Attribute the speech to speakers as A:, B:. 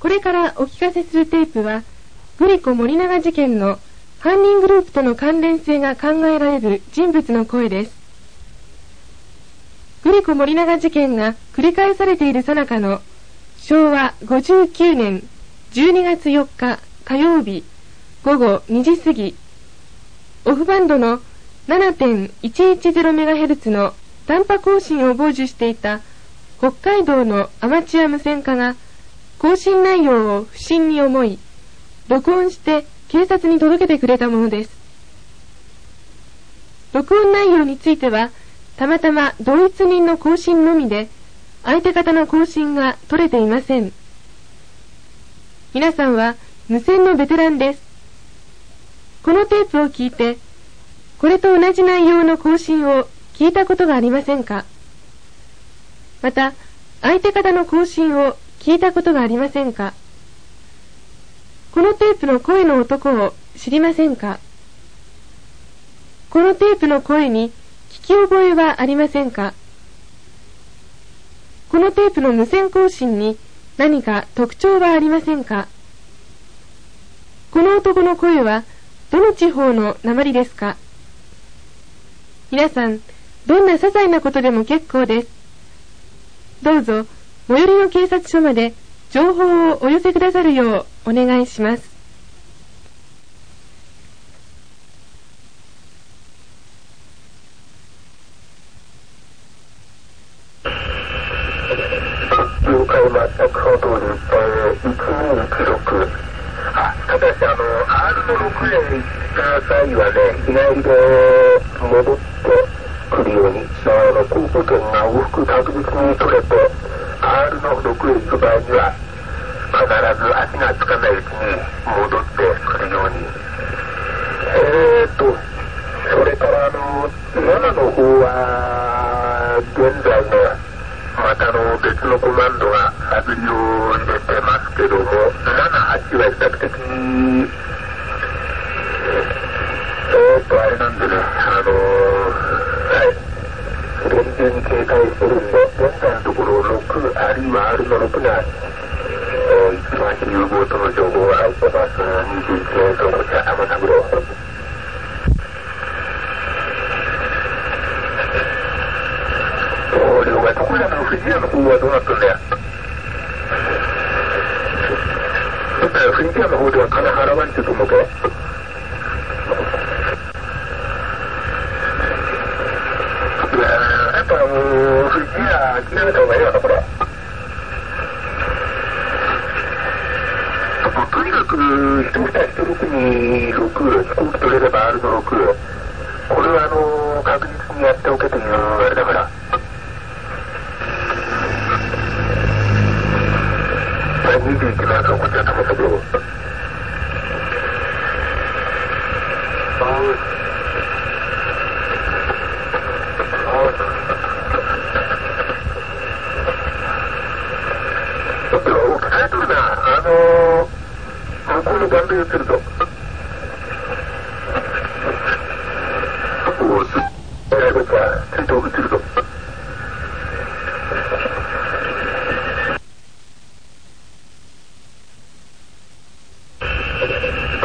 A: これからお聞かせするテープは、グリコ森永事件の犯人グループとの関連性が考えられる人物の声です。グリコ森永事件が繰り返されている最中の昭和59年12月4日火曜日午後2時過ぎ、オフバンドの 7.110MHz の短波更新を傍受していた北海道のアマチュア無線化が更新内容を不審に思い、録音して警察に届けてくれたものです。録音内容については、たまたま同一人の更新のみで、相手方の更新が取れていません。皆さんは無線のベテランです。このテープを聞いて、これと同じ内容の更新を聞いたことがありませんか？また、相手方の更新を聞いたことがありませんか？このテープの声の男を知りませんか？このテープの声に聞き覚えはありませんか？このテープの無線更新に何か特徴はありませんか？この男の声はどの地方の鉛ですか？皆さん、どんな些細なことでも結構です。どうぞ、最寄りの警察署まで情報をお寄せくださるようお願いします。
B: 了解全くその通り、えー、1216あただし R の6へ行った際はね日帰りで戻ってくるようにあの航空券が往復確実に取れて R の6へ行く場合には必ず足がつかないうちに戻ってくるようにえーとそれからあの7の方は現在ねまたの別のコマンドが外りを入れてますけども78は比較的えーとあれなんでねあのはい厳重に警戒してるんで、現在のところ6、あるの6が、えー、一番融合との情報が入ってます。21年走者、天田黒。了解。ところで、藤屋の方はどうなったんだよ。藤屋の方では金払われてると思うけぱもう、そっちは諦めた方がいいわ、これ。とにかく、一蓋一六に6、飛行機取れれば R の6、これはあの、確実にやっておけというあれだから。21番か、こっちは玉三郎。ちょっと、疲れとるな。あのー、ஒரு பொருள் கண்டு வச்சிருக்கோம்